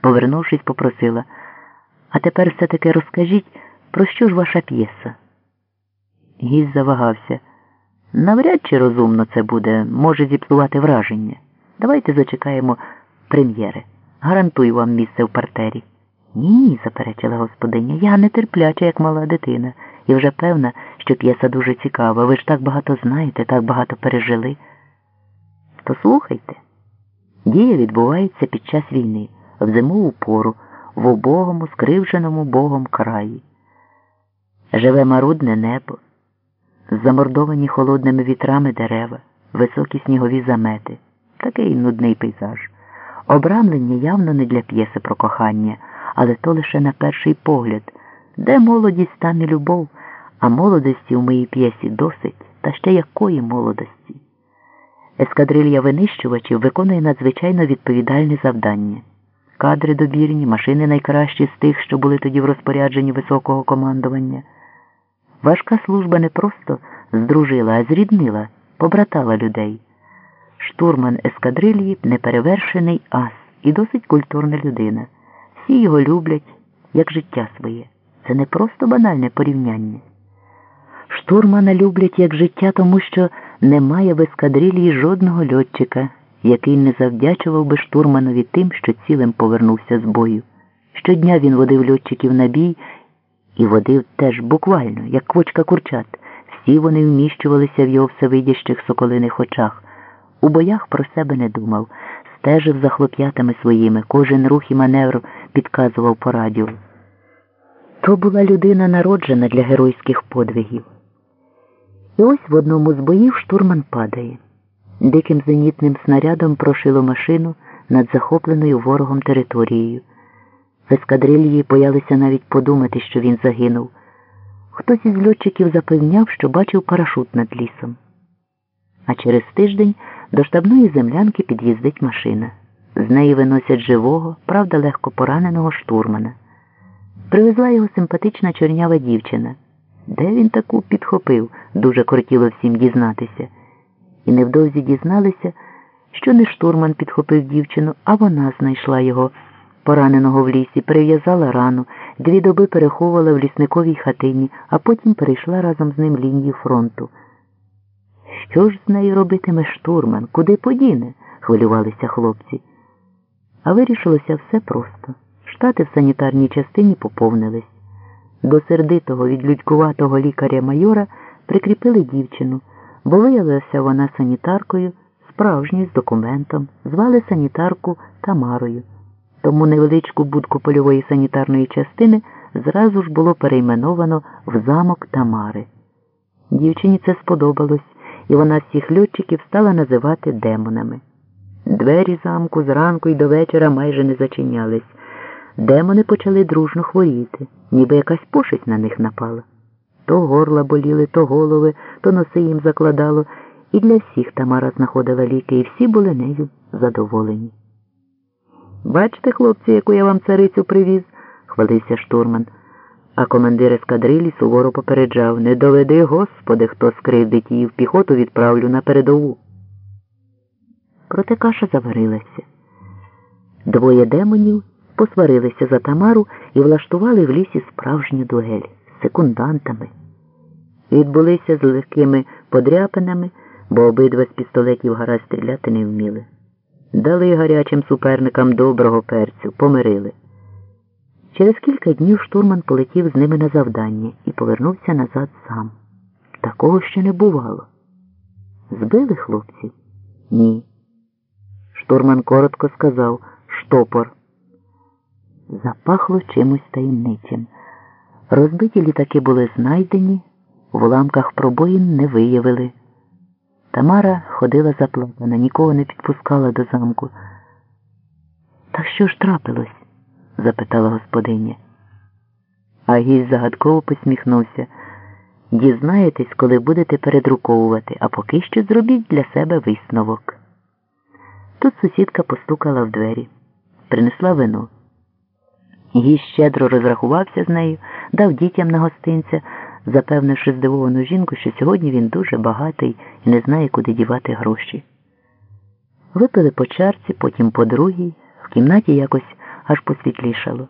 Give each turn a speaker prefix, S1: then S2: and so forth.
S1: Повернувшись, попросила. А тепер все-таки розкажіть, про що ж ваша п'єса? Гість завагався. Навряд чи розумно це буде, може зіпсувати враження. Давайте зачекаємо прем'єри. Гарантую вам місце в партері. Ні, заперечила господиня, я нетерпляча, як мала дитина, і вже певна, що п'єса дуже цікава. Ви ж так багато знаєте, так багато пережили. То слухайте. Дія відбувається під час війни, в зимову пору, в убогому, скривженому Богом краї. Живе марудне небо, замордовані холодними вітрами дерева, високі снігові замети, такий нудний пейзаж. Обрамлення явно не для п'єси про кохання, але то лише на перший погляд, де молодість та не любов, а молодості у моїй п'єсі досить, та ще якої молодості. Ескадрилья винищувачів виконує надзвичайно відповідальне завдання. Кадри добірні, машини найкращі з тих, що були тоді в розпорядженні високого командування. Важка служба не просто здружила, а зріднила, побратала людей. Штурман ескадрильї неперевершений ас і досить культурна людина. Всі його люблять, як життя своє. Це не просто банальне порівняння. Штурмана люблять як життя, тому що немає в ескадрилії жодного льотчика, який не завдячував би штурманові тим, що цілим повернувся з бою. Щодня він водив льотчиків на бій і водив теж буквально, як квочка курчат. Всі вони вміщувалися в його всевидящих соколиних очах. У боях про себе не думав, стежив за хлоп'ятами своїми, кожен рух і маневр підказував по радіо. То була людина народжена для геройських подвигів. І ось в одному з боїв штурман падає. Диким зенітним снарядом прошило машину над захопленою ворогом територією. В ескадрильї боялися навіть подумати, що він загинув. Хтось із льотчиків запевняв, що бачив парашут над лісом. А через тиждень до штабної землянки під'їздить машина. З неї виносять живого, правда, легко пораненого штурмана. Привезла його симпатична чорнява дівчина. Де він таку підхопив, дуже кортіло всім дізнатися. І невдовзі дізналися, що не штурман підхопив дівчину, а вона знайшла його, пораненого в лісі, прив'язала рану, дві доби переховувала в лісниковій хатині, а потім перейшла разом з ним лінію фронту. Що ж з нею робитиме штурман? Куди подіне? хвилювалися хлопці. А вирішилося все просто. Штати в санітарній частині поповнились. До сердитого відлюдькуватого лікаря майора прикріпили дівчину, бо виявилася вона санітаркою, справжньою з документом, звали санітарку Тамарою. Тому невеличку будку польової санітарної частини зразу ж було перейменовано в замок Тамари. Дівчині це сподобалось, і вона всіх льотчиків стала називати демонами. Двері замку зранку і до вечора майже не зачинялись. Демони почали дружно хворіти, ніби якась пошесть на них напала. То горла боліли, то голови, то носи їм закладало, і для всіх Тамара знаходила ліки, і всі були нею задоволені. Бачите, хлопці, яку я вам царицю привіз, хвалився штурман. А командир ескадрилі суворо попереджав не доведи, Господи, хто скривдить її в піхоту відправлю на передову. Проте каша заварилася. Двоє демонів посварилися за Тамару і влаштували в лісі справжню дуель з секундантами. Відбулися з легкими подряпинами, бо обидва з пістолетів гаразд стріляти не вміли. Дали гарячим суперникам доброго перцю, помирили. Через кілька днів штурман полетів з ними на завдання і повернувся назад сам. Такого ще не бувало. Збили хлопців? Ні. Штурман коротко сказав штопор. Запахло чимось таємничим. Розбиті літаки були знайдені, в уламках пробоїн не виявили. Тамара ходила заплакана, нікого не підпускала до замку. Та що ж трапилось? запитала господиня. А гість загадково посміхнувся. Дізнаєтесь, коли будете передруковувати, а поки що зробіть для себе висновок. Тут сусідка постукала в двері, принесла вино. Гість щедро розрахувався з нею, дав дітям на гостинця, запевнивши здивовану жінку, що сьогодні він дуже багатий і не знає, куди дівати гроші. Випили по чарці, потім по другій, в кімнаті якось аж посвітлішало.